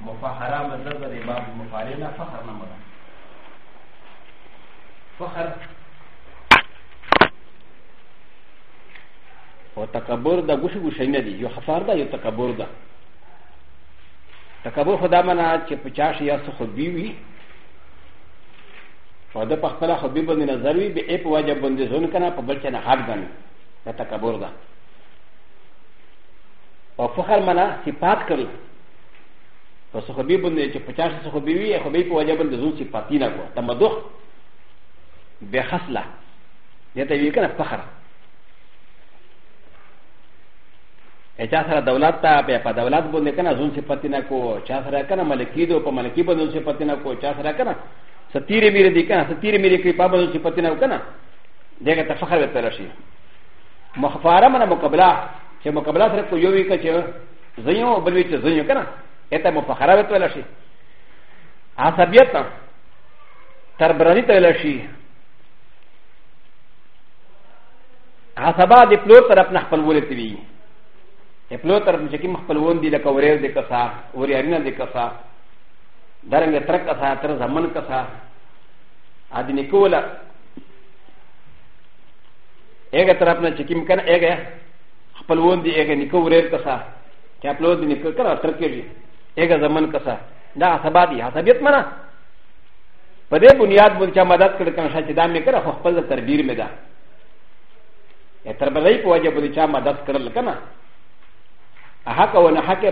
مفاخره مطلب د باب مفاخره نه فخر نه مراد فخر او تکبر دا ګوشي ګوشي نه دی یو خفار دا یو تکبر دا تکبر خدا منا چې په چا شي یا څه خو بي وي او د په خپل خو بي باندې نظر وي به اپ واجب باندې ځون کنه په بل چا نه هټ غني دا تکبر دا او فخر منا صفات کړل په صحابي باندې چې پچاس صحابي وي خو به په وجه باندې زو صفاتي نه کو تمدخ به خصله دې ته وی کنه فخر اچا سره دولت ته بیا په دولت باندې کنه زون صفاتي نه کو چا سره کنه ملکی دو په ملکی باندې زون صفاتي نه کو چا سره کنه ستیرې میرې دي کنه ستیرې میرې کې په باندې صفاتي نه کنه دغه ته فخر وته راشي مخفاره من مقابله چې مقابله سره کو یو وی کچ زینو بل وی چې زینو کنه اته مفخره وته ولا شي عصبیت تر برانی ته ولا شي عصبا د پلور طرف نه خپل ولې تی وی د پلور طرف چې کوم خپل وون دي لکه وریر د کسا وریارینه د کسا درنګ تر کسا تر زمن کسا ادنی کوله هغه طرف نه چې کوم کنه هغه خپلوان دي هغه نکو ورېر کسا چې خپلوان دي نکو کنه تر کې دي هغه زمن کسا دا حسابات دي حسابیت منه په دې بنیاد باندې چې مدد کړ کنه چې دا مې کړه خو خپل تربیر مې ده یا تر بلې په وجه باندې چې مدد کړل کنه حق او نه حق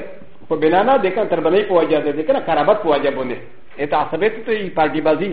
په بنا نه ده کنه تر بلې په وجه ده کنه قرابت په وجه باندې اته حسابیت ته یې پارټي بازی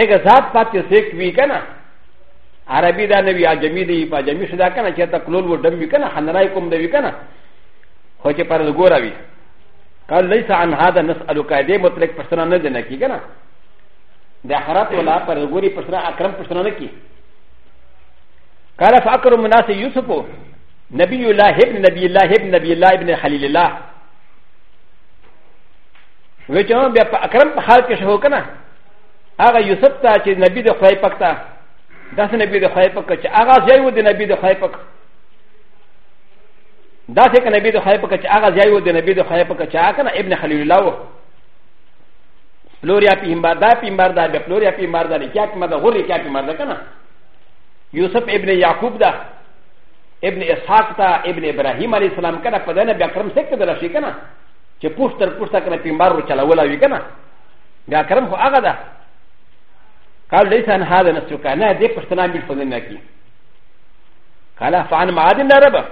اګه ذات پاتې سیک وی کنه عربي دا نه وی اجمی دی په اجمی شدا کنه چې ته کلول و دم وی کنه حنرای کوم دی کنه خو چې پر ګورا وی قال ليس عن هذا نسالك دې مطلق پښتنه نه دنه کی کنه د حرات ولا پر ګوري پښتنه اکرم پښتنه نه کی قال فاكرم الناس يوسف نبي الله ابن نبي الله ابن نبي الله ابن خليل الله وی چې بیا په اکرم په حال کې شو کنه هغه یوسف ته چې نبی د خدای پاک ته داسې نبی د خدای پاک چې هغه ځای و د نبی د خدای پاک داسې که نبی د خدای پاک چې هغه ځای و د نبی د خدای پاک چې هغه کنه ابن خلیل الله و پلوریا پیمبر دا پیمبر دا بیا پلوریا پیمبر دا لکیا پیمبر دا غوری کیا پیمبر دا کنه یوسف ابن یعقوب دا ابن اسحاق تا ابن ابراهیم علیه السلام کنه په دنه بیا کرم سکت دلا شي کنه چې پوښت تر پوښته کنه پیمبار رو چلولا وی کنه بیا کرم خو هغه ده قال ليس عن هذا نفسه كان لا دي قشتنا مش فضلنا كي قال فعن معادن لا ربا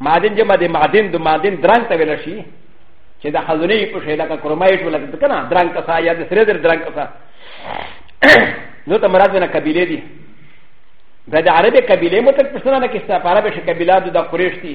معادن جمع دي معادن دو معادن دران تبلا شي چه دا خزونه يي پشه لکه کرمایش ولکه کنه دران کسا یا د سره در دران کسا نو ته مراد نه قبيله دي دا د عربي قبيله متک پښتنه نه کیسه عربي شه قبيله د قريش دي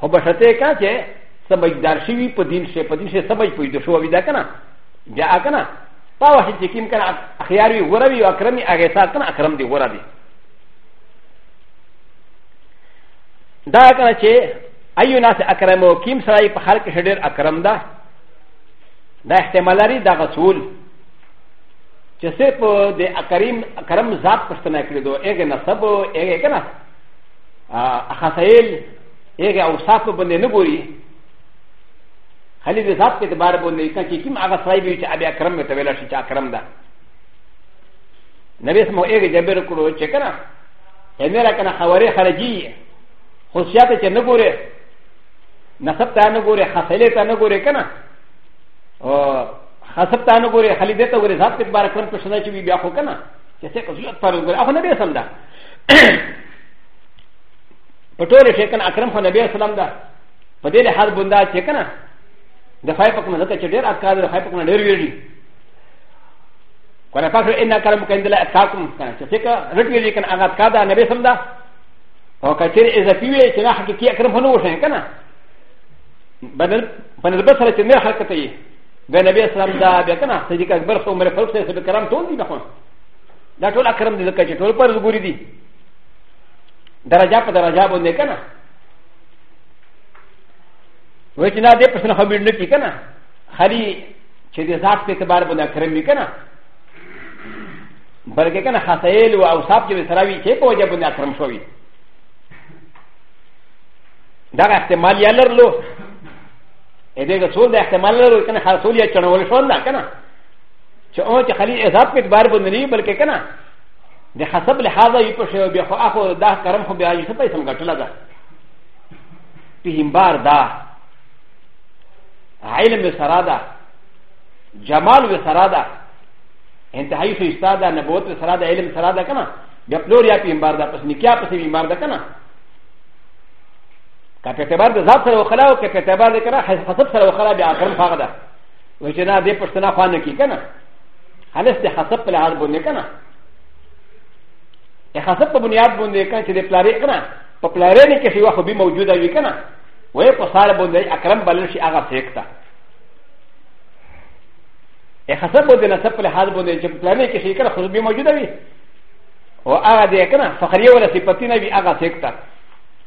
هو بشته کا چې سبج دار شوی په دین شه په دین شه سبج پوی د شو وی دا کنه بیا کنه تا وه چې کیم کنه اخیار وی غره وی اکرمی هغه سات کنه اکرم دی غره دی دا کنه چې ایو ناس اکرمو کیم سړی په خلک شه ډیر اکرم ده دا احتمال لري دا غسول چې صرف د اکریم اکرم ذات پښتنه کړی دوه هغه نسب هغه کنه خسائل هغه اوصاف په باندې نه ګوري خلی د ذات په اعتبار باندې کله چې کوم هغه سړی وي چې ابي اکرم ته ویل شي چې اکرم ده نبی سمو هغه جبر کړو چې کنه همیرا کنه خوارې خارجي خصوصیات چې نه ګوري نسب ته نه ګوري خسائل ته نه ګوري کنه او خسب ته نه ګوري خلی دې ته ګوري ذات په اعتبار اکرم په شنه چې بیا خو کنه چې څه قضیت پر ګوري هغه نبی سم ده په ټوله شي کنه اکرم خو نبی اسلام دا په دې حال بندا چې کنه د فای په کومه ځکه چې ډېر اذکار د فای په کومه ډېر ویلي کنه پاک ان کرم کیند له اذکارکم کنه چې څه رټ ویلي کنه هغه اذکار دا نبی سم دا او کچیر اضافي وی چې نه حقیقي اکرم هنو وشه کنه بدل په نسبت سره چې نه حرکت یې د نبی اسلام دا بیا کنه صدیق اکبر سو عمر فاروق سره کرام ټول دي نه دا ټول اکرم دي ځکه چې ټول پر زګوري دي درجه په درجه باندې کنه وای چې نه دې پس نه خبر نه کی کنه خالي چې دې ذات په اعتبار باندې اکرم وي کنه بلکې کنه خاصایل او اوصاف چې سره وي چې په وجه باندې اکرم شوی دا احتمال یې لرلو ا دې څول د احتمال لرلو کنه خاصول یې چنول شو نه کنه چې او چې خلی عذاب په اعتبار باندې نه بلکې کنه د حسب لحاظ یې په شی بیا خو اخو دا کرم خو بیا یې څه پیسې مګټل ده په همبار دا علم سره ده جمال و سره ده انتهایی شو استاد ده نبوت و سره ده علم سره ده کنه بیا پلور یا په همبار ده پس نکیا پس په همبار ده کنه که په اعتبار د ذات سره وخلا او که په اعتبار د کنه حسب سره وخلا بیا کرم فاغ ده و چې نه دې پښتنه خوا نه کېږي نه هلس د حسب په لحاظ باندې که نه د حسب په بنیاد باندې که چې د پلارې که نه په پلارې نه کې یوه خوبي موجوده وي که نه وایي په ساره باندې اکرم بلل شي هغه سیک ته د حسب باندې نسب په لحاظ باندې چې په پلارې کې شي که نه خوبي موجوده وي او هغه دې که نه فخریه ولا صفتي نه وي هغه سیک ته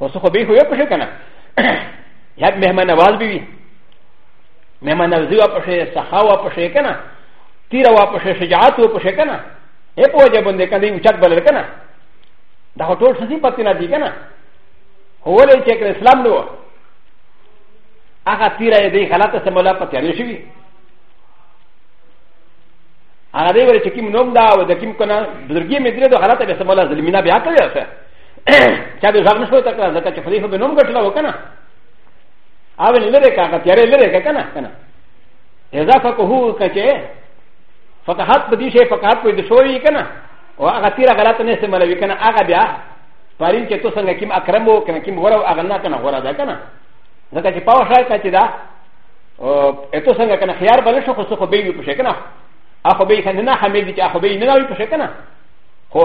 و سخو بي خو يو پشو كنا يا مهمان نواز بي مهمان نوزي وپشه سخا وپشه كنا تيرا وپشه شجاعت وپشه كنا اي پو وجه بنده كنا دي وچات بلر كنا دا خو ټول سزي پتنا دي كنا هو لي چه كنا اسلام نو هغه تیره یې دی خلاته سم ولا په تیارې شوی هغه دی ورې چې کوم نوم دا او د کوم کنه بزرګي مې درې د خلاته به سم ولا ظلمینا بیا کړی چا به ځان نشو تکړه ځکه چې خلیفه به نوم ګټلا وکنه او لره کا کا تیارې لره کا کنه کنه اذا فقهو کچه فقهات په دې شی فقهات په دې شوې کنه او هغه تیر غلط نه استعمالوي کنه هغه بیا پرین چې تو څنګه کیم اکرم وو کنه کیم غره هغه نه کنه غره ده کنه ځکه چې پاو شای کچه دا او اته څنګه کنه خيار بل شو خو څه خو به وي په شکنه اخو به کنه نه حمید چې اخو به نه وي په شکنه خو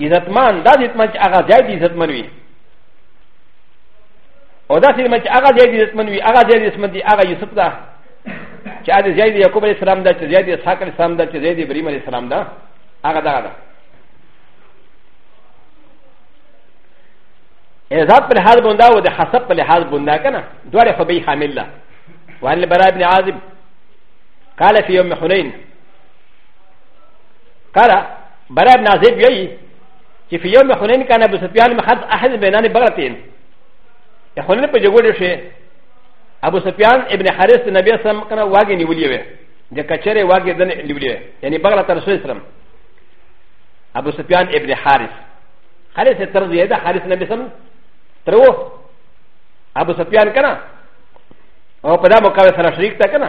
عزتمن دا عزتمن چې هغه ځای دی عزتمن وي او دا سره چې هغه ځای دی عزتمن وي هغه ځای دی عزتمن دی هغه یوسف ده چې هغه ځای دی یعقوب علیه السلام ده چې ځای دی اسحاق علیه السلام ده چې ځای دی ابراهیم علیه السلام ده هغه دغه ده عزت په لحاظ بنده او د حسب په لحاظ بنده که نه دواړه خو به یې حامل ده وعن البراء بن عازب قال في يوم حنين قال برا بن عزيب يي كي في يوم حنين كان ابو سفيان محد احد بينان بغرتين حنين په جګړه شي ابو سفيان ابن حارث نبي سم کنه واګي نیولې وي د کچره واګي دن نیولې یعنی بغرت رسول سلام ابو سفيان ابن حارث حارث تر دې ده حارث نبي سم ترو ابو سفيان کنه او په دا مقابله سره شریک تا کنه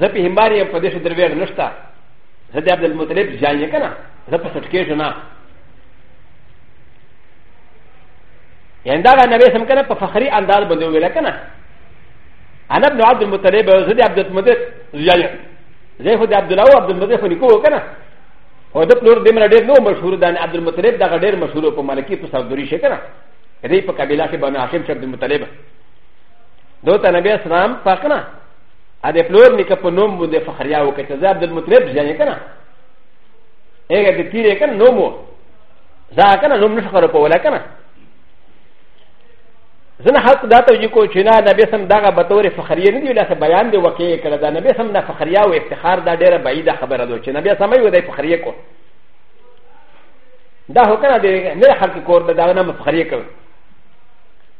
زه په همبار یم په دې شو درویغ نشته زه د عبدالمطلب جان یې که نه زه په سټکې شو نه یعنی دا نبی سم کنه په فخری انداز باندې ویل کنه انا ابن عبد المطلب زه د عبد المطلب جان یم زه خو د عبد الله او عبد المطلب خو نکوه کنه او د پلور د مر ډېر نو مشهور ده عبد المطلب دا ډېر مشهور په ملکی په سعودي شي کنه دې په قبيله کې بنو هاشم شبد المطلب دو ته نبی اسلام پاکنه ا د پلور نیکه په نوم باندې فخریا وکړه چې زه عبد المطلب ځانې کنه هغه د تیرې کنه نوم و زه کنه نوم نشو خبره کوله کنه زنه حق دا ته کو چې نه نبی سم دغه به تور فخریه نه دی لاسه بیان دی وکي کړه دا نبی سم نه فخریه او افتخار دا ډیره بعیده خبره ده چې نبی سم یو د فخریه کو دا هو کنه د نه خلک کور دا نه فخریه کوي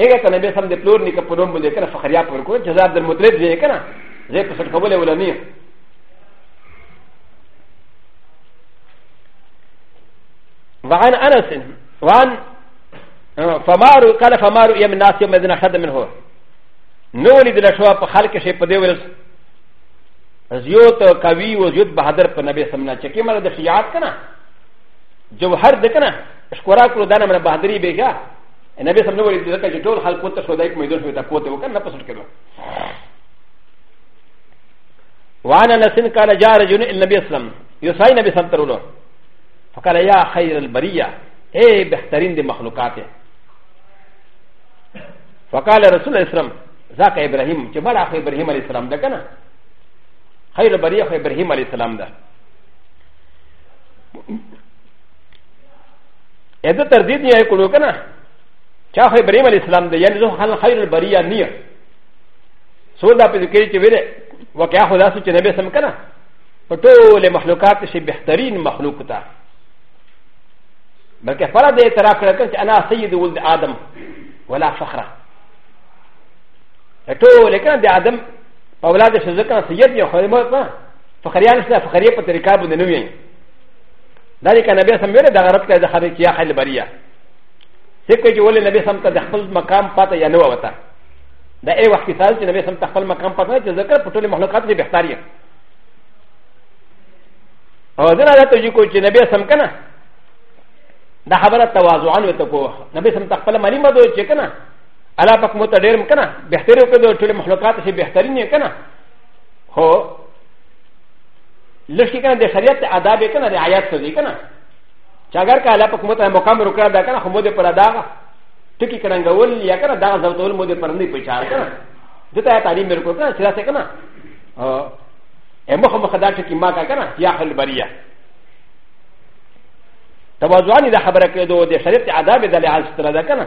هغه ته نبی سم د پلور نیکه په نوم باندې کنه فخریا پر کو جزاء عبد المطلب دی کنه زه په سر کوله ولا نه وعن انس وعن فمارو قال فمارو يم الناس يوم اذن احد منه نو ولد لشوا په خلق شي په دې ورځ زيوت قوي او زيوت بهادر په نبی سمنا چې کمر د شجاعت کنه جوهر د کنه شکرا کړو دانه من بهادری بیګا ان نبی سم نو ولې ځکه چې ټول خلک پورته شو دای کومې دوه شوې ته پورته وکړ نه پسټ کړو وانا نسن قال جاء رجل النبي اسلم يسعي نبي سم ترولو فقال يا خير البريه اي بهترين دي مخلوقات فقال رسول الله اسلم ذاك ابراهيم چې بل اخو ابراهيم عليه السلام ده کنه خير البريه خو ابراهيم عليه السلام ده ا د تردید نه یې کړو که نه چا خو ابراهیم علیه السلام دی یعنې زه خل خیر البریه نه یم څو دا پدې کوي چې ویلې واقعا خو داسې چې نبی سم که نه په ټولې مخلوقات کښې بهترین مخلوق ته بلکې خپله دې اعتراف کړی که چې انا سید ولد آدم ولا فخره ټولې که نه د آدم په اولاد کښې زه که نه سید یم خو فخریان شته فخریه په طریقه باندې نه ویم دا دې که نبی سم ویل دغه رد کړی د خبرې کیا خل بریا څکه چې ولې نبی سم ته د خپل مقام پاته یا نه وته دا ای وخت مثال چې نبی سم ته خپل مقام پاته چې ذکر په ټولې مخلوقات کې بهتر یې او دا نه ته کو چې نبی سم کنه دا خبره تواضعان وته کو نبی سم ته خپل مالی مدو چې کنه الله پاک مو ته ډېر کنه بهتر وکړو ټولې مخلوقات شي بهترین یې کنه هو لشي کنه د شریعت آداب کنه د آیات سوزي کنه چې اگر که الله په کومه ته مقام رکړه دا کنه خو مو دې پر ادا ټکی کړنګول یا کنه دا زوتول مو دې پر نه پچار کنه دته تعلیم ورکړه کنه چې راته کنه ا مخ مخ دا ټکی ما کا کنه یا خل بریه توازوانی دا خبره کېدو د شریعت آداب د لحاظ سره ده کنه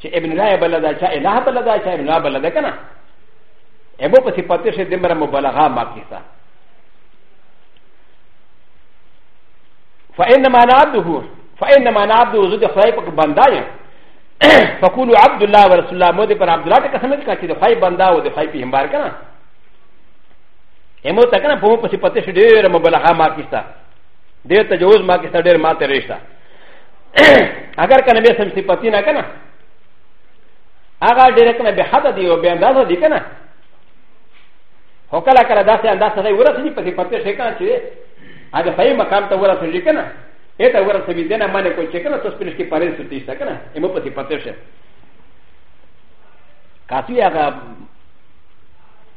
چې ابن الله بل دا چې اله بل دا چې ابن الله بل دا کنه ابو په صفات شه د مر مبالغه ما کیسه فانما نعبده فانما نعبده زد خدای په بندا یم فقولوا عبد الله ورسول الله مو دې پر عبد الله ته قسم وکړه چې د خدای بندا او د خدای په همبار کنه امو ته کنه په په صفات شه ډېر مبالغه ما کیسه ډېر تجاوز ما کیسه ډېر ما ته رښتا اگر کنه به سم صفتی نه کنه هغه ډیر کنه به حد دی او به اندازه دی کنه هو کله کله داسې انداز سره ورسېږي په صفت شي کنه چې هغه صحیح مقام ته ورسېږي کنه اته ورسېږي دنه باندې کوئی چې کنه تاسو پرې کې پاره سټی شته کنه ایمو په صفت شي کافي هغه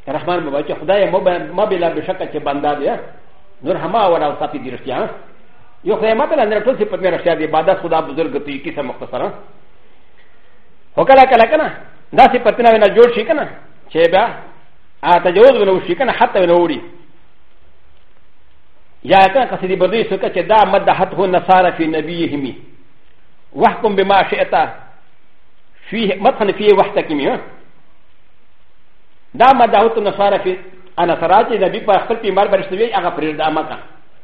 رحمان بابا چې خدای مو ما بلا بشکه چې بندا دی نور هما وړاو ساتي دي رښتیا یو خدای ماته لاندې راټول چې په مې راشیا دی عبادت خدا بزرګ ته یې کیسه مختصره هو کله کله کنه دا چې پتنه ونه جوړ شي کنه چې بیا ا تجاوز ونه وشي کنه حتی ونه وړي یا کنه قصدی بردی سکه چې دا مدحت هو نصارى فی نبیهم واحکم بما شئت فيه مدخل فيه واحتكمي دا مدحت نصارى فی انا سراج نبی په خپل پیمار برشتوی هغه پرېږده امکه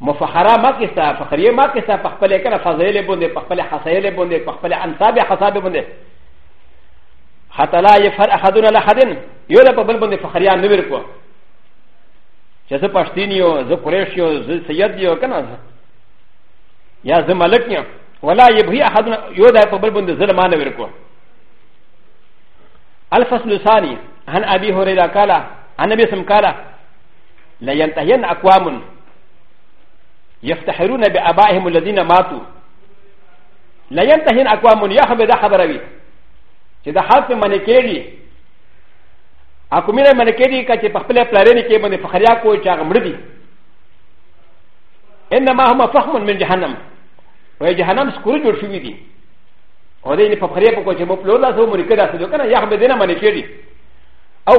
مفخرا ما کستا فخریه ما کستا په خپل کنه فضایل باندې په خپل حسایل باندې په خپل انصاب حساب باندې حتی لا یفر احدنا لحدن یو له په بل باندې فخریه نه ورکو چې زه پښتین یو زه قریش یو زه سید یو کنه یا زه ملک یم ولا یبهی احدنا یو له په بل باندې ظلم نه ورکو الفصل الثاني عن ابي هريره قال عن النبي سم قال لا ينتهين اقوام يفتحرون بابائهم الذين ماتوا لا ينتهين اقوام يا خبر ده خبر وي چې د حالت منې کېږي حکومت منې کېږي چې په خپل پلارنې کې باندې فخریا کوی چې هغه مړ دي انما هم فهم من جهنم و جهنم سکور جوړ شوی دي او دې په خپل په کوچ مو پلو لا سو مونږ کړه سو کنه یا به دینه باندې کېږي او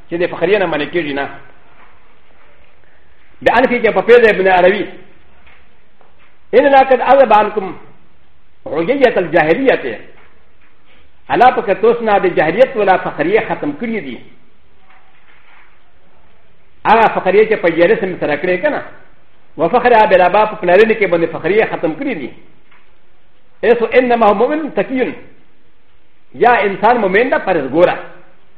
چې د فخریه نه منې کېږي نه د انفي کې په پیدا ابن عربي ان لا قد اذب عنكم عجيه الجاهليه الا فكتوسنا د جاهليت ولا فخريه ختم کړی دي هغه فخريه چې په جلسه مې سره کړې کنه وفخر ابي لابا په پلارنه کې باندې فخريه ختم کړی دي ایسو انما هو مؤمن تقیون یا انسان مؤمن ده پرزګوره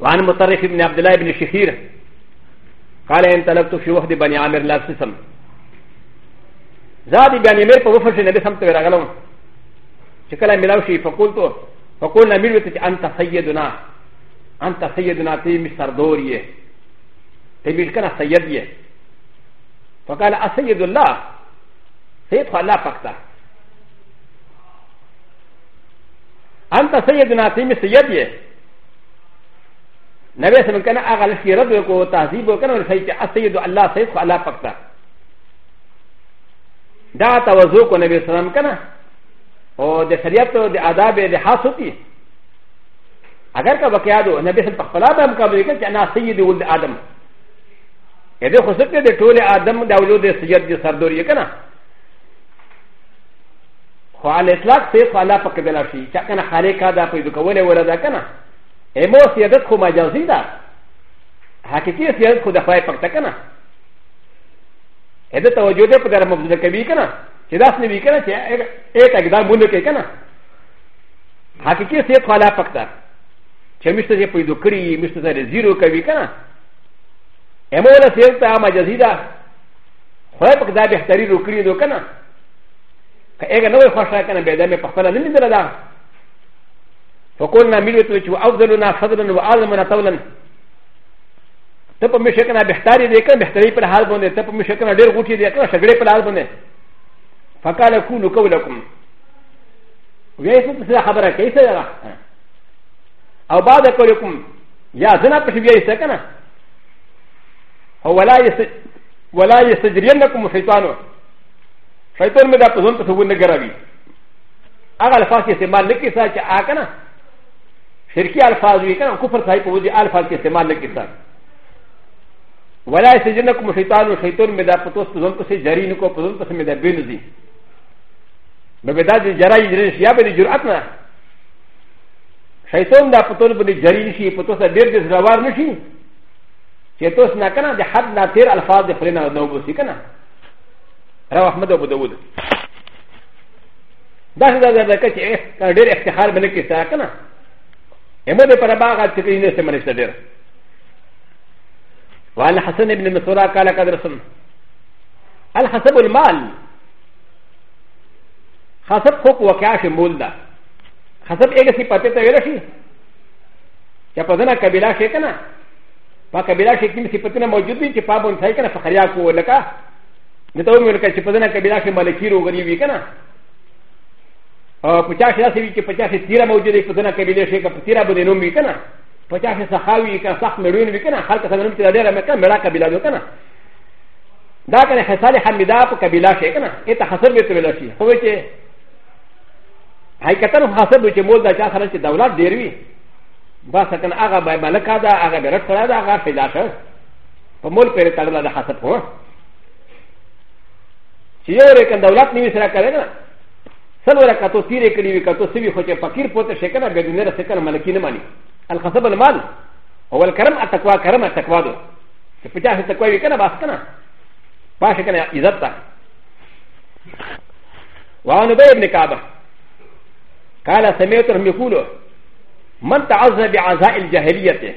وعن مطرف بن عبد الله بن شهير قال ان طلبت في وفد بني عامر لا سسم زاد بني عامر په وفد نبي سم ته راغلم چې کله ملاو شي فقلت فقول نبي وت چې انت سيدنا انت سيدنا تي مستر دوريه تي مش کنه سيد يه فقال اسيد الله سيد خلا فقط انت سيدنا تيمي سيد يه نبي سمع كان اغا لشي رد وكو تهذيب وكان ولشي السيد الله سيد خو الله فقط دا توزو کو نبي سلام كان او د شريعت او د آداب د حاصتي اگر کا بقيادو نبي سلام پخلا بهم کا بلکه چې انا سيد ولد آدم ا د خو سکه د ټوله آدم د اولو د سيد د سردوري کنه خو على اطلاق سيد خو الله پاک دلا شي چا کنه خالق دا پیدا کوله ولا دا کنه امو سيادت خو مجازي ده حقيقي سيادت خو د خدای پاک ته کنه هدا توجه ده په در مبذل کوي کنه چې داس نه وی کنه چې اې تک دا مونږ کې کنه حقيقي سيد خو الله پاک ته چې مشته چې پیدا کړی مشته چې زیرو کوي کنه امو له سيادت ته مجازي ده خدای پاک دا بهتري رو کړی نو کنه که هغه نه وي خوښه کنه به دا مې په خپل نه لیدل دا فقولنا ملوت وچو افضلنا فضلا واعظمنا طولا ته په مشه کنه بهتري دې کنه بهتري پر حال باندې ته په مشه کنه ډېر غوټي دې کنه شګړې پر حال باندې فقال كونوا قولكم ويس څه خبره کوي سره او بعد قولكم يا زنا په شبيه سره کنه هو ولا يس ولا يستجرينكم شيطانه شیطان مې دا په ځان تصور نه ګروي هغه الفاظ یې استعمال نه کیسه چې آ کنه شرکی الفاظ وی کنه کفر صاحب په دې الفاظ کې استعمال نه کیسه ولا سجنکم شیطان و شیطان مې دا په توس په ځان پسې جری نه کو په ځان پسې مې دا بین دي نو به دا چې جرای جری شي یا به جرأت نه شیطان دا په توس باندې جری شي په توس ډېر دې زړور نشي چې توس نه کنه د حد نه تیر الفاظ د خلینو نو بوسي کنه رواه احمد ابو داود دا څه ده دا کچې ډېر افتخار باندې کې څه کنه امو دې پر باغ چې کې نه سمري څه ډېر وعن حسن بن مسورا قال قد رسم الحسب المال حسب خوب وقع شي مول ده حسب اګه سي پته ته ویل شي چې په ځنه قبيله شي کنه په قبيله شي کې سي پته نه موجود دي چې پابون ځای کنه فخريا کو لکه نه ته ومل کچ په دنه کبیره کې ملکی روغلی وی کنه او په چا شي سوي کې په چا شي تیرا موجود دی په دنه کبیره شي که په تیرا باندې نوم وی کنه په چا شي سخاوي که سخت مړوین وی کنه خلک سره نوم کې ډیره مې کنه مړه کبیره وی کنه دا کنه حسال حمیدا په کبیره شي کنه ایت حسب به ویل شي خو چې حقیقتا حسب چې مول دا چا سره چې دولت ډیر وی بس کنه هغه به ملک دا هغه به رټ کړه دا هغه پیدا شوه په مول پرې تړله د حسد کوه چې یو رکن دولت نیوي سره کړی نه سل ورکه تو تیرې کړي وي که تو سوي خو چې فقیر پوته شي کنه بیا دنیا رسې کنه ملکی نه مانی الخصب المال هو الكرم التقوى كرم التقوى دو چې په چا تقوی وي کنه بس کنه پاشه کنه عزت ده وعن ابي بن كعبه قال سمعتهم يقولوا من تعذب بعزاء الجاهليه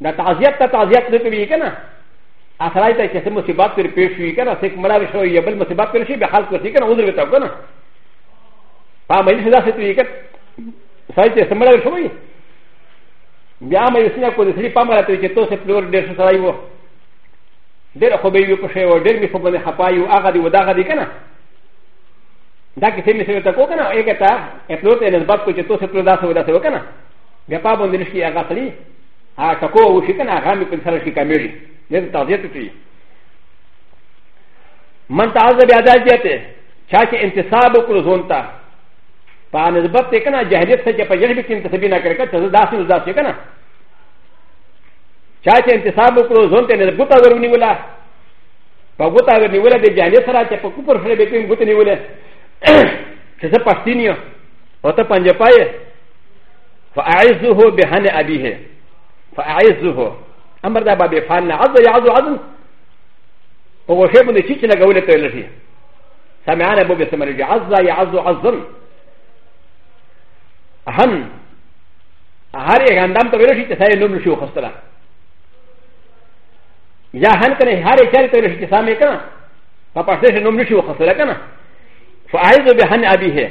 دا تعزیت ته تعزیت نه کوي کنه اخرای ته چې مصیبت پر پیښ وي کنه څوک مړاوي شو یا بل مصیبت پر شي به خلک ورته کنه عذر وتا کنه په مجلس دا څه وی کنه سای چې سمړاوي شو وي بیا مې سینه کو دې سړي پام راته چې تو څه پلور ډېر څه سړی وو ډېر خو به یو په شی و ډېر می خو باندې خپایو هغه دی وداغه دی کنه دا کې څه مې سره تا کو کنه یې کته پلور ته نسبت کو چې تو څه پلور دا څه ودا څه وکنه بیا پا باندې نشي هغه سړي ها ټکو او شي کنه هغه مې په سره شي کمېږي دې تغذیه ته کوي من تعذب ادا جاته چا چې انتصاب وکړو ځون ته په نسبت ته کنه جهلیت څخه چې په جهل کې انتصاب نه کړی کته داسې نه داسې کنه چا چې انتصاب وکړو ځون ته نه ګوتا ورونی ولا په ګوتا ورونی ولا د جهلیت سره چې په کوپر سره به کوم ګوتنی ولا چې زه پښتینیو او ته پنځه پایې فاعزه بهن ابيه فاعزه امر دا باب فان عز يعز عز هو شيء من الشيء اللي قوله تقول فيه سمعنا ابو بسم الله عز يعز عز هن هر یک اندام ته ویل شي چې سړی نوم شو خستله یا هن کنه هر یک چاري ته ویل شي چې سامې کنه په پښتو شي نوم شو خستله کنه فاعذ به هن ابي هه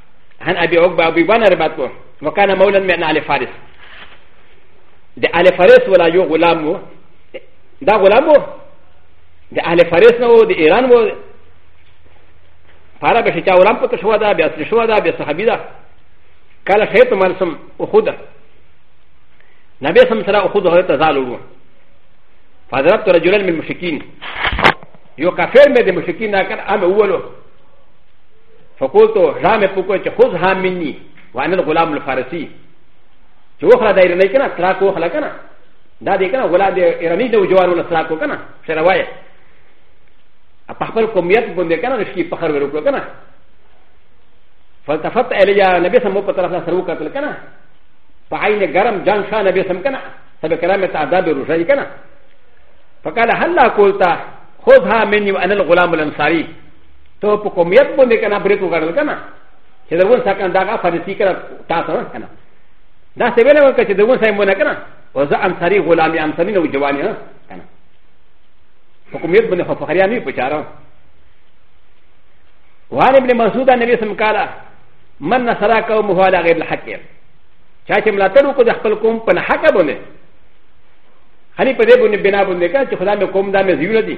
هن ابي عقبه ابي بن ربات کو وكان مولا من علي فارس د علي فارس ولا يو غلام وو دا غلام وو د علي فارس نه وو د ايران وو فارا به شتا غلام پته شو دا بیا سر شو دا بیا صحابي دا قال شيط مرسم اخذ نبي سم سرا اخذ هو تزالو فضربت رجلا من المشركين يو كافر من المشركين لكن انا اولو فقلت رامي فقلت خذها مني وانا الغلام الفارسي چې وخره دایره نه کنه تراکو وخره کنه دا دې کنه ولا دې ایرانی دې جوارو نه تراکو کنه سره وایي په خپل قومیت باندې کنه د شي فخر ورکړو کنه فلتفت الیا نبی سم په طرف نه سرو کتل کنه په عین ګرم جان شاه نبی سم کنه سبه کلام ته آداب روشای کنه فقال هلا قلت خذها مني وانا الغلام الانصاري تو پا کمیت بندے کنا بریت وگرل کنا چه درون سا کنا داگا فارسی کنا تاسا نا کنا دا سویلے وکا چه درون سا امونا کنا وزا انصاری غلامی انصاری نو جوانی نا کنا پا کمیت بندے خو فخریا نوی پچارا وعن ابن مسعود النبي صلى الله عليه وسلم قال من نصر قومه على غير الحق چا چې ملاتړ وکړو د خپل قوم په حق باندې خلی په دې باندې بنا باندې کا چې خدای مې قوم دا مې زیول دي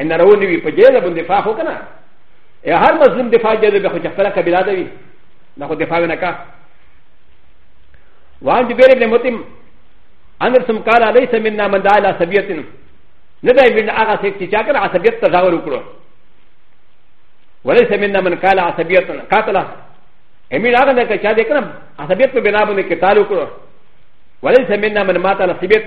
ان راو نوی په جیزه باندې دفاع خو کنه یا هر مظلوم دفاع جیزه به خو چې خپل قبیله ده وي نه خو دفاع نه کا وان جبیر ابن متم ان رسم قال ليس منا من دعا الى سبيت نه دی من هغه څوک چې چا کړه عصبیت ته ځاور وکړو وليس منا من قال عصبيت قاتله امیر هغه نه چې چا دې کړه عصبیت په بنا باندې قتال وکړو وليس منا من مات على سبيت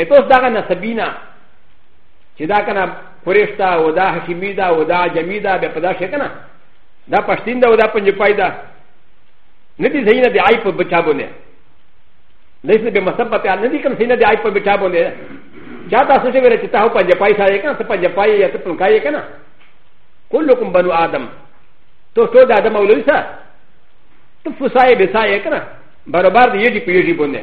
ا ت و س د غ ن س ب ي ن ا چې دا کنه قریش دا او دا هاشمی دا او دا جمی دا به پدا شي کنه دا پښتین دا او دا پنځه پای دا نه دي زینه دی آی په بچا بونه لیس به مثبت نه دي کوم زینه دی آی په بچا بونه چا تاسو چې ویل چې تاسو پنځه پای سره کنه ته پنځه پای یا ته پنځه کنه كلكم بنو آدم تو تو دا آدم اولوی سا تو فسائے بسائے کنا برابر دی یجی پیجی بندے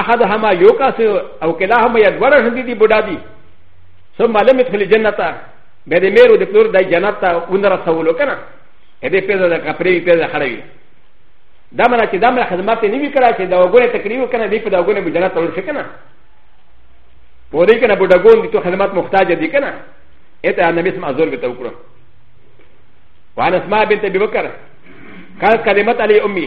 احد هما يوكا سيو او كلا هما يدورا شدي دي بودا دي ثم لم يدخل الجنة بعد ميرو دي بلور دي جنة ونرى سولو كنا هذه بيزا دا كبري بيزا خرابي دا منا چې دا منا خدمات نه وی کړا چې دا وګوره تقریبا کنه دی په دا وګوره به جنت ورشي کنه په دې کنه بډا ګون دي ته خدمات محتاج دي کنه اته نبی سم ازور به تو کړو وانا اسماء بنت ابي بكر قالت كلمت علي امي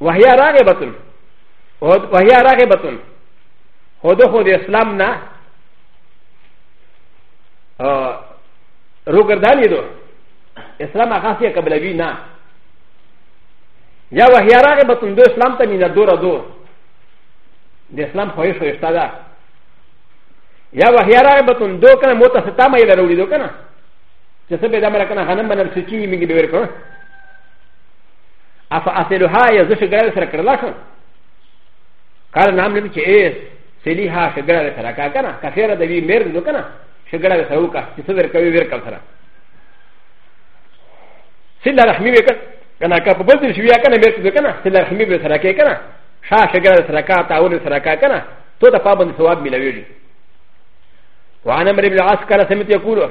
وهي راغبة وهي راغبة هدو خود اسلام نا روگردان یدو اسلام اخاسی قبلوی نا یا وهي راغبة دو اسلام تا مینا دور دور د اسلام خوښ خوښ تا ده یا وهي راغبة دو کنه موتا ستا مې لرولې دو کنه چې څه به دا مړه کنه غنم باندې څه چی میږي به ورکړه اف اصلها یا زه شګړه سره کړلا شم قال نام نبی چې ایس سلیها شګړه سره کا کنه کفیره د وی مېر نو کنه شګړه سره وکړه چې څه ورکوي ورکړه سره سلا رحمی وکړه کنه کا په بل شي یا کنه مېر کې کنه سلا رحمی به سره کې کنه شا شګړه سره کا تاول سره کا کنه تو د پابند ثواب ملوي وعن امر بن العاص قال سمعت يقول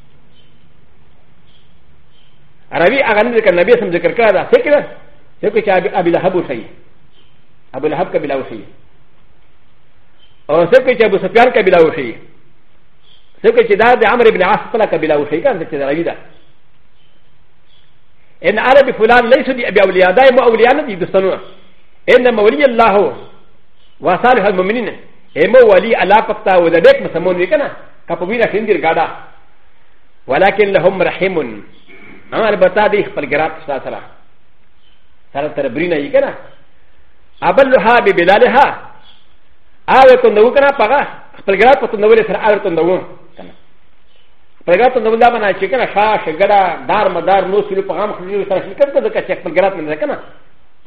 عربي هغه نه ذکر نبی سم ذکر کړه دا فکر فکر چې ابي لهب وشي ابو لهب کبلا وشي او فکر چې ابو سفيان کبلا وشي فکر چې دا د عمرو ابن عاص خپل کبلا وشي کنه چې عربي ده ان عربي فلان ليس دي ابي اولياء دائم اولياء نه دي دستنونه ان مولي الله وصالح المؤمنين امو ولي الله پکتا و د ډېک مسمون وکنه که په وینه خیم دیر ګاډا ولکن لهم رحمون اما البته دی خپل ګرات سره سره سره تر برینه یې کنه ابلها ببلالها آوه تو نو کنه پغه خپل ګرات په تو نو سره آوه تو نو کنه خپل ګرات تو نو دا باندې چې کنه شا شګړه دار مدار نو سلو په غام خلجو سره شرکت کړه چې خپل ګرات نه کنه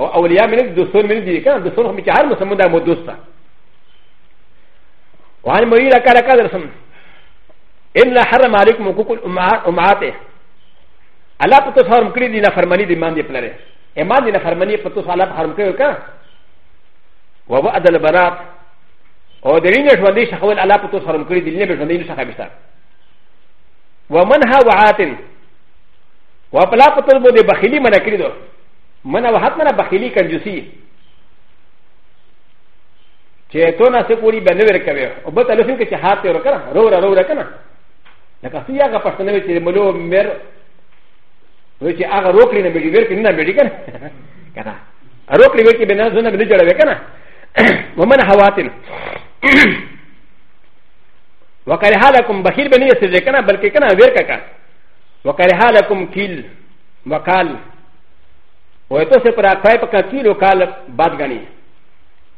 او اولیاء منه دوستون منه دي کنه دوستون هم چې هر مسلمان دا مو دوسته وعن مريرة قال قال رسم إن لا حرم عليكم حقوق الأمهات الله پتو حرم کړی دی نه فرمانی دی مان دی پلره ایمان دی نه فرمانی پتو الله حرم کړی کا و بعد البنات او د رینه ژوندې شخول الله پتو حرم کړی دی نه به ژوندې شخه بشتا ومنها وعاتن و پلا پتو بو دی بخیلی منه کړی دو منه وحت منه بخیلی کنجوسی چې تو نه څه پوری باندې ورکوي او به تلفون کې چې هات ته ورکنه رو را رو را کنه لکه څه یاګه پښتنه وي چې ملو مر وي چې هغه روکړي نه بیډي ورکړي نه بیډي کنه کنه روکړي وي چې بنا زنه بلی جوړوي کنه ومن حواتن وکړه حالکم بخیر بنی سره کنه بلکې کنه ورکا کا وکړه حالکم کیل وکال وې ته سه پر اخای په کیل وکال باد غنی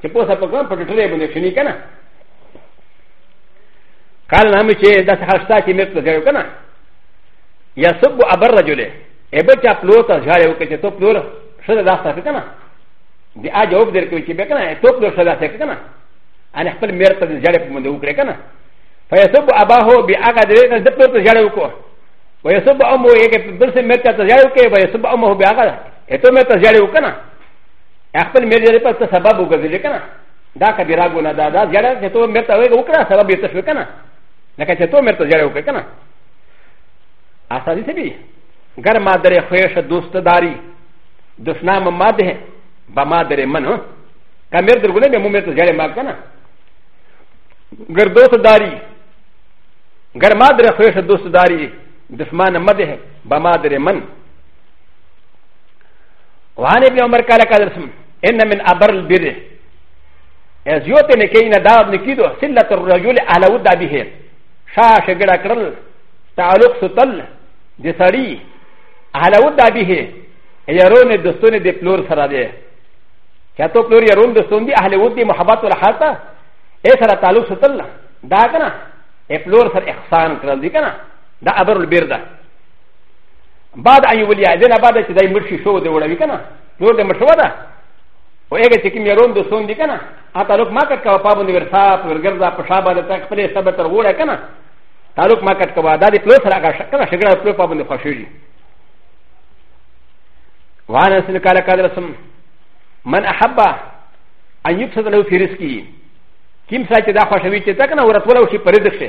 چې په سره په کوم په ټټلې باندې شنی کنه قال نام چې د هرستا چې مرته ځای کنه یا سب ابر رجل ای به چا پلو ته ځای یو کې ته پلو شته دا څه کنه دی ا جواب درکوي چې به کنه ته پلو شته دا څه کنه ان خپل مرته ځای په مونږ وکړه کنه فیسب اباه بیا هغه دې د پلو ته ځای وکړه ويسب امه يكي بلسي متى تزايو كي ويسب امه بياغا اتو متى تزايو كنا خپل مېر دې په سبب وګرځي کنه دا کبیره ګونه دا دا زیاده چې ته مېر ته وکړه سبب یې ته شو کنه لکه چې ته مېر ته زیاده وکړه کنه اساسي څه دی ګر ما درې خوښ دوست داری دښنا ما ده با ما درې من کمر در ګونه به مو مېر ته زیاده ما کنه ګر دوست داری ګر ما درې خوښ دوست داری دښمن مده با ما درې من وعن ابن عمر قال قال اسم ان من ابر البر از یو ته نکی نه دا نکی دو سلت الرجل على ود به شا شګړه کړل تعلق ستل د سړی على ود به یارون دوستونه د پلور سره دی چاته پلور یارون دوستون دی اهل ود محبت ولا حتا ای سره تعلق ستل دا کنه پلور سره احسان کړل دی کنه دا ابر البر ده بعد ان يولي اذن بعد چې دای مرشي شو دی وړوي کنه نور د مرشو ده او هغه چې کوم يرون د سون دي کنه ا تعلق ما کټ کا پابند ورثا ورګرځا په شابه د تک خپل سبب تر وړه کنه تعلق ما کټ کا دا د پلو سره هغه شکل شګړه پلو پابند خوشيږي وانا سن قال قال رسم من احب ان يفسد له في رزقه كم ساعه دا خوشوي چې تک نه ورتول او شي پرې دښه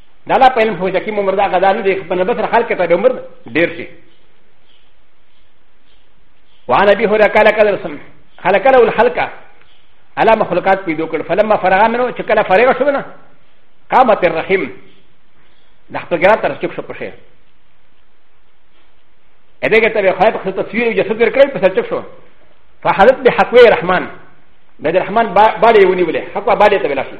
دا لا په علم هو چې عمر دا غدا نه دی په نبس سره خلک ته عمر ډیر شي وعن ابي هريره قال قال رسول خلق له الحلقه على مخلوقات پیدا کړ فلما فرغ منه چې کله فرغ شو نه قامت الرحم د خپل ګرا تر چک شو پشه ا دې کې ته خلک خپل تصویر یې صدر کړی په چک شو فحدث بحقوی الرحمن بد الرحمن باړې ونیولې حقوی باړې ته ولاړ شي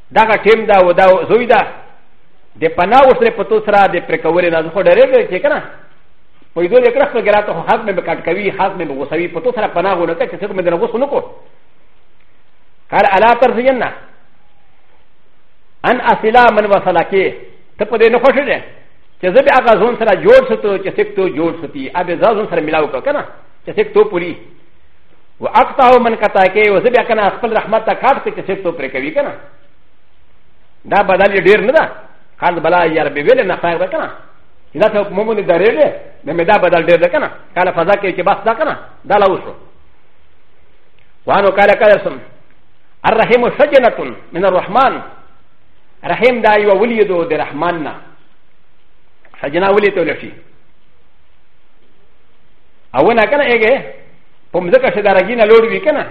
دا غا ټیم دا و دا زوی دا د پنا وسره په تو سره د پرکول نه خو ډېرې وی چې کنه په دې د کرخ په ګرات خو حق مې کټ کوي حق مې غوسوي په تو سره پنا غو نه کړ چې څوک مې نه غوسو نکو قال الا ترزینا ان اصلا من وصلکه ته په دې نه خوشې ده چې زه به هغه ځون سره جوړ ستو چې سکتو جوړ ستی ا به ځون سره ملاو کنه چې سکتو پوری و اقطعو من قطع کې و زبیا کنه خپل رحمت ته کاټ کې چې تو پرې کوي کنه دا بدل یې ډیر نه ده قال بلا یا رب ویل نه خیر ده کنه چې دا ته مومن درې ده نه مې دا بدل ډیر ده کنه قال فضا کې چې بس دا کنه دا لا وشو وانو قال قسم الرحیم سجنه من الرحمن رحیم دا یو ولیدو د رحمان نه سجنا ولیدو لشي او ونه کنه اګه په مزکه شه درګینه لوړ وی کنه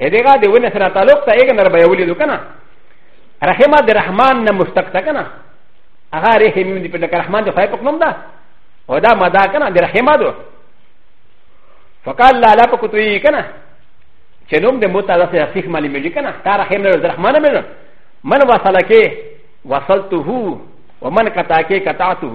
ا دغه د ونه سره تعلق ته اګه نر به ولید کنه رحمه د رحمان نه مشتق ته کنه هغه رحم دی په لکه رحمان د خای په کوم ده او دا مدا کنه د رحمه دو فقال لا لا پکتوی کنه چې نوم د موتا د سره فیخ مالی ملي کنه تا رحم نه د رحمان نه من وصلکه وصلته ومن قطعکه قطعته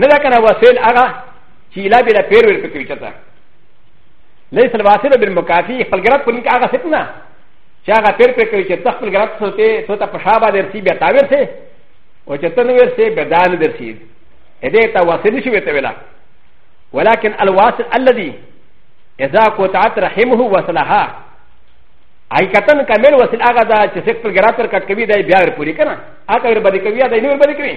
نه ده کنه وسیل هغه چې لا بلا پیر ور پکې چتا ليس الواسل بالمكافي خپل ګرات په لینک هغه ستنه چې هغه پیر پیر کوي چې خپل ګرات سوته تو ته پښابه درسي بیا تاویر سي او چې تنه ور سي بیا دان درسي هدا ته واسل شي وته ویلا ولكن الواسل الذي اذا قطعت رحمه وصلها اي کتن کمل وصل هغه دا چې خپل ګرات پر کټ کوي دا بیا ور پوری کنه هغه ور باندې کوي دا نه ور باندې کوي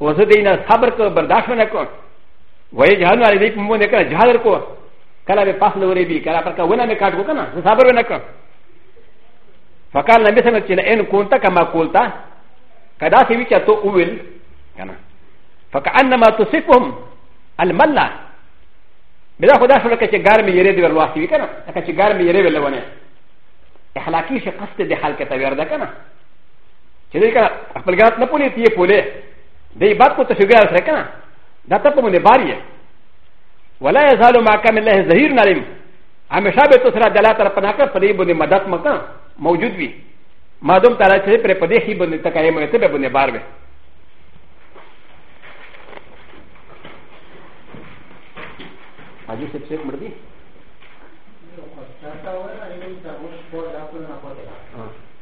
و زه دې نه صبر کو برداشت نه کو وای جهان علی دې کوم نه کړ جهاد کو کله به پاس لوري بي کله پر کا ونه نه کاټ کو کنه زه صبر نه کړ فقال نبی سمت چې ان كنت كما قلت کدا سی وچا تو اول کنه فكانما تصفهم الملا بلا خدا شو لکه چې ګرمي یری دی ورلواسي کنه لکه چې ګرمي یری ولونه اخلاقی شخص ته د حال کې تغیر ده کنه چې دې کنه خپل ګات نه پولې تیې پولې دې بات کو ته شګر سره کنه دا ته په مونږه باري ولا يزال ما كان الله ظهير نرم هميشه به تو سره دلا تر پنا کړ په دې باندې مدد مکا موجود وي ما دوم تعالی چې پر په دې هی باندې تکایم ته به باندې بار وي اجي څه څه مړ دي